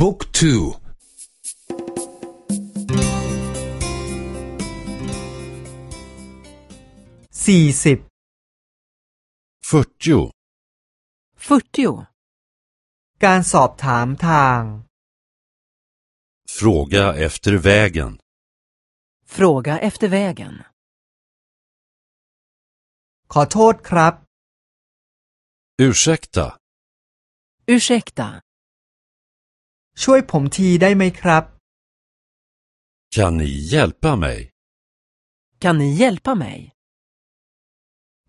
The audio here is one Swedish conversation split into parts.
บุ๊กทูสี่สิบ fyrtio 40. การสอบถามทาง Fråga efter vägen. Fråga efter vägen. ขอโทษครับ Ursäkta, Ursäkta. ช่วยผมทีได้ไหมครับ kan ni hjälpa mig? Kan ni hjälpa mig?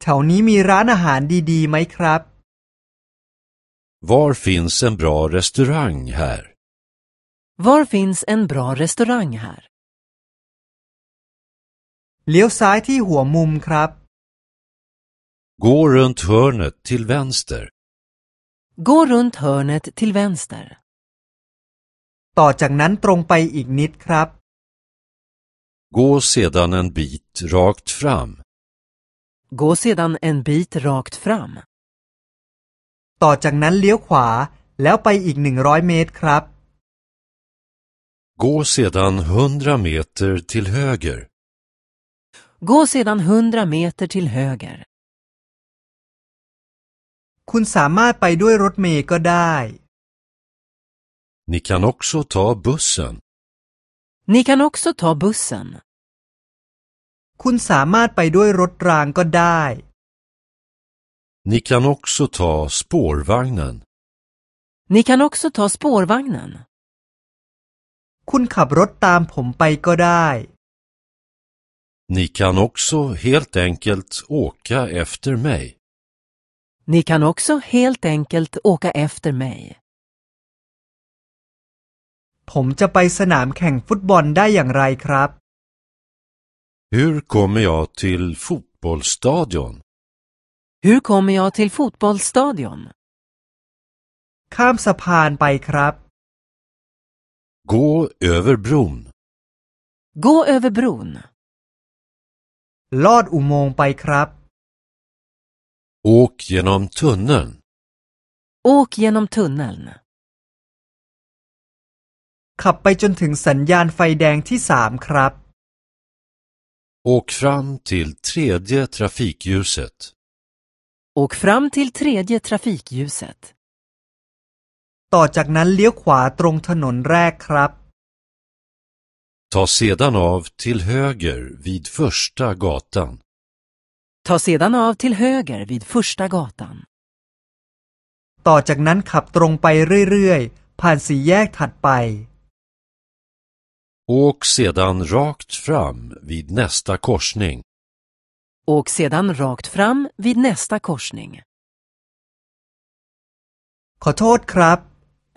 แถวนี้มีร้านอาหารดีๆไหมครับ Var finns en bra restaurang här? Var finns en bra restaurang här? เลี้ยวซ้ายที่หัวมุมครับ Gå runt hörnet till vänster. Gå runt hörnet till vänster. ต่อจากนั้นตรงไปอีกนิดครับ Gå sedan en bit rakt fram. Gå sedan en bit rakt fram. ต่อจากนั้นเลี้ยวขวาแล้วไปอีกหนึ่งร้อยเมตรครับ Gå sedan hundra meter till höger. Gå sedan 100 meter till höger. คุณสามารถไปด้วยรถเมล์ก็ได้ Ni kan också ta bussen. Ni kan också ta bussen. คุณสามารถไปด้วยรถรางก็ได้ Ni kan också ta spårvagnen. Ni kan också ta spårvagnen. คุณขับรถตามผมไปก็ได้ Ni kan också helt enkelt åka efter mig. Ni kan också helt enkelt åka efter mig. ผมจะไปสนามแข่งฟุตบอลได้อย่างไรครับ Hur kommer jag till fotbollsstadion? Hur kommer jag till fotbollsstadion? ข้ามสะพานไปครับ Gå över bron. Gå över bron. ลอดอุโมงค์ไปครับ Åk genom tunneln. Åk genom tunneln. ขับไปจนถึงสัญญาณไฟแดงที่สามครับ Åk fram till tredje trafikljuset. Åk fram till tredje trafikljuset. ต่อจากนั้นเลี้ยวขวาตรงถนนแรกครับ Ta sedan av till höger vid första gatan. Ta sedan av till höger vid första gatan. ต่อจากนั้นขับตรงไปเรื่อยๆ ผ่านสี่แยกถัดไป Åk sedan rakt fram vid nästa korsning. Åk sedan rakt fram vid nästa korsning. ขอโทษครับ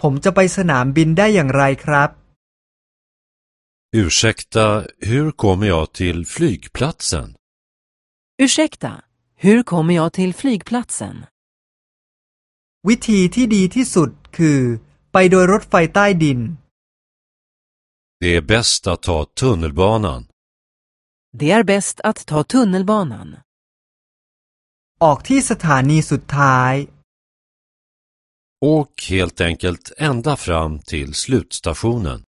ผมจะไปสนามบินได้อย่างไรครับ Ursäkta, hur kommer jag till flygplatsen? Ursäkta, hur kommer jag till flygplatsen? วิธีที่ดีที่สุดคือ ไปโดยรถไฟใต้ดิน Det är bäst att ta tunnelbanan. Det är bäst att ta tunnelbanan. ออกที่สถานีสุดท้าย Åk helt enkelt ända fram till slutstationen.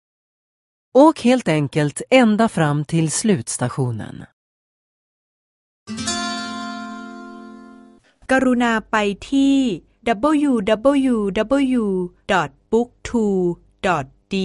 Åk helt enkelt ända fram till slutstationen. กรุณาไปที่ www.booktwo.de